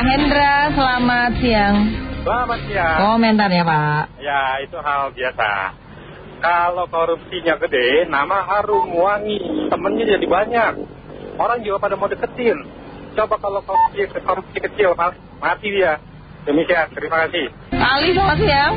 Pak Hendra, selamat siang. Selamat siang. Komentarnya Pak. Ya, itu hal biasa. Kalau korupsinya gede, nama harum wangi, temennya jadi banyak. Orang juga pada mau deketin. Coba kalau korupsi, korupsi kecil, mati dia. Demikian, terima kasih. Ali, selamat siang.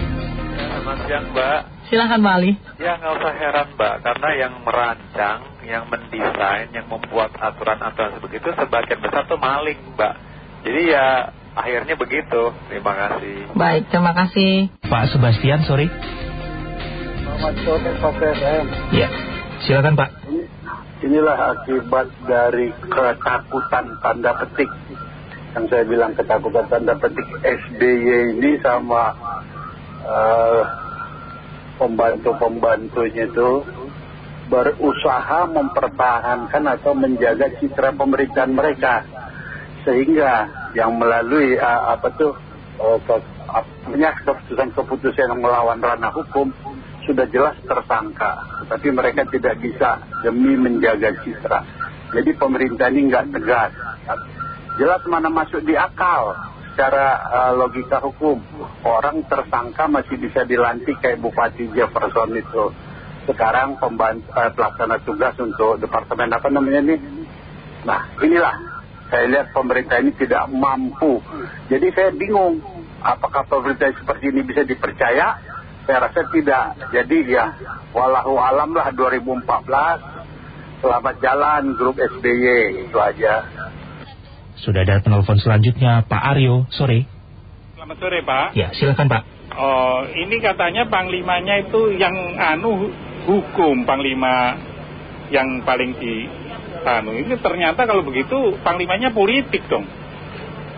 Selamat siang Mbak. Silahkan Pak Ali. Ya nggak usah heran Mbak, karena yang merancang, yang mendesain, yang membuat aturan-aturan sebegitu sebagian besar tuh maling Mbak. Jadi ya akhirnya begitu. Terima kasih. Baik, terima kasih. Pak Sebastian, sorry. Selamat sore Pak FM. Ya, silakan Pak. Inilah akibat dari ketakutan tanda petik. Yang saya bilang ketakutan tanda petik SBY ini sama uh, pembantu-pembantunya itu berusaha mempertahankan atau menjaga citra pemerintahan mereka. Sehingga yang melalui uh, apa tuh uh, ke, keputusan-keputusan yang melawan ranah hukum sudah jelas tersangka, tapi mereka tidak bisa demi menjaga citra. Jadi pemerintah ini nggak tegas. Jelas mana masuk di akal secara logika hukum. Orang tersangka masih bisa dilantik kayak Bupati Jefferson itu. Sekarang pembantu, uh, pelaksana tugas untuk departemen apa namanya ini. Nah inilah saya lihat pemerintah ini tidak mampu. Jadi saya bingung apakah pemerintah seperti ini bisa dipercaya saya rasa tidak. Jadi ya, walau alam lah 2014. Selamat jalan grup SBY, itu aja. Sudah ada penelpon selanjutnya, Pak Aryo, sore. Selamat sore, Pak. Ya, silakan Pak. Oh, ini katanya Panglimanya itu yang anu hukum Panglima yang paling di anu. Ini ternyata kalau begitu Panglimanya politik dong.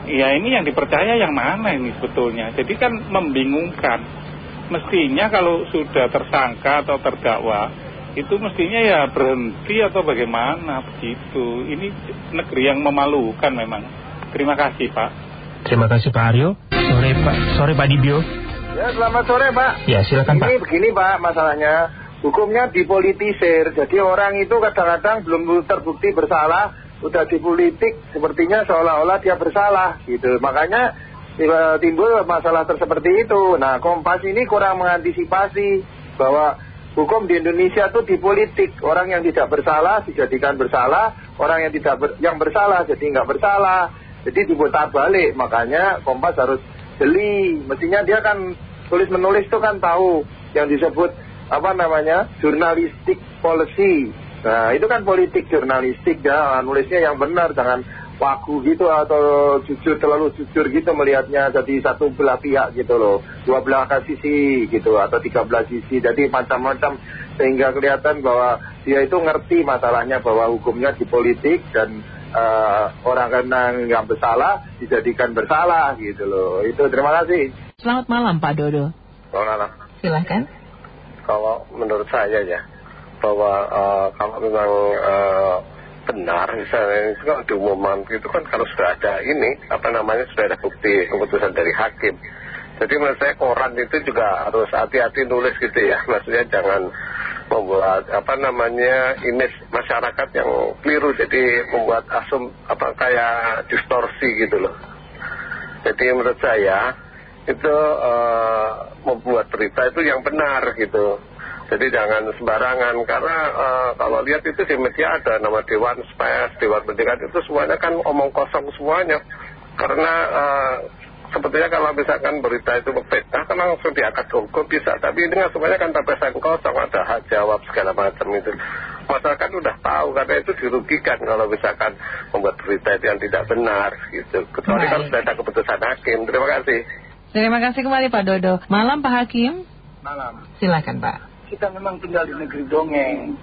Ya ini yang dipercaya yang mana ini sebetulnya. Jadi kan membingungkan mestinya kalau sudah tersangka atau terdakwa itu mestinya ya berhenti atau bagaimana begitu. Ini negeri yang memalukan memang. Terima kasih Pak. Terima kasih Pak Aryo. Sore Pak, sore Pak Dibio. Ya selamat sore Pak. Ya silakan Pak. Ini begini Pak masalahnya. Hukumnya dipolitisir. Jadi orang itu kadang-kadang belum terbukti bersalah, udah dipolitik sepertinya seolah-olah dia bersalah gitu. Makanya timbul masalah seperti itu. Nah, Kompas ini kurang mengantisipasi bahwa hukum di Indonesia itu dipolitik. Orang yang tidak bersalah dijadikan bersalah, orang yang tidak ber, yang bersalah jadi nggak bersalah. Jadi diputar balik. Makanya Kompas harus jeli. Mestinya dia kan tulis menulis itu kan tahu yang disebut apa namanya jurnalistik policy. Nah, itu kan politik jurnalistik ya, nulisnya yang benar, jangan wagu gitu atau jujur terlalu jujur gitu melihatnya jadi satu belah pihak gitu loh. Dua belah sisi gitu atau tiga belah sisi. Jadi macam-macam sehingga kelihatan bahwa dia itu ngerti masalahnya bahwa hukumnya di politik dan uh, orang kena nggak bersalah dijadikan bersalah gitu loh. Itu terima kasih. Selamat malam Pak Dodo. Selamat malam. Silahkan Kalau menurut saya ya bahwa uh, kalau memang uh, benar misalnya itu kan diumumkan itu kan kalau sudah ada ini apa namanya sudah ada bukti keputusan dari hakim. Jadi menurut saya koran itu juga harus hati-hati nulis gitu ya. Maksudnya jangan membuat apa namanya image masyarakat yang keliru jadi membuat asum apa kayak distorsi gitu loh. Jadi menurut saya itu uh, membuat berita itu yang benar gitu jadi jangan sembarangan karena uh, kalau lihat itu di media ada nama Dewan Pers, Dewan Pendidikan itu semuanya kan omong kosong semuanya. Karena uh, sebetulnya kalau misalkan berita itu fitnah kan langsung diangkat hukum bisa. Tapi ini kan semuanya kan terpesan kosong, ada hak jawab segala macam itu. Masyarakat udah tahu karena itu dirugikan kalau misalkan membuat berita itu yang tidak benar gitu. Kecuali kalau sudah ada keputusan hakim. Terima kasih. Terima kasih kembali Pak Dodo. Malam Pak Hakim. Malam. Silakan Pak kita memang tinggal di negeri dongeng.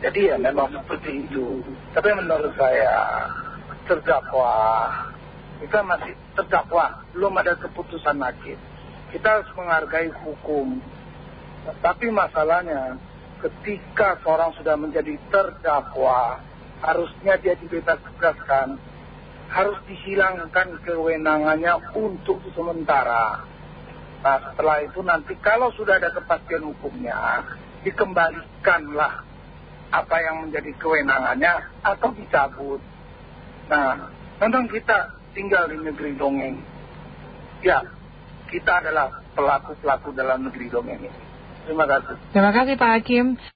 Jadi ya memang seperti itu. Tapi menurut saya terdakwa kita masih terdakwa, belum ada keputusan hakim. Kita harus menghargai hukum. Tapi masalahnya ketika seorang sudah menjadi terdakwa, harusnya dia dibebaskan, harus dihilangkan kewenangannya untuk sementara. Nah setelah itu nanti kalau sudah ada kepastian hukumnya, dikembalikanlah apa yang menjadi kewenangannya atau dicabut. Nah memang kita tinggal di negeri dongeng. Ya, kita adalah pelaku-pelaku dalam negeri dongeng ini. Terima kasih. Terima kasih Pak Hakim.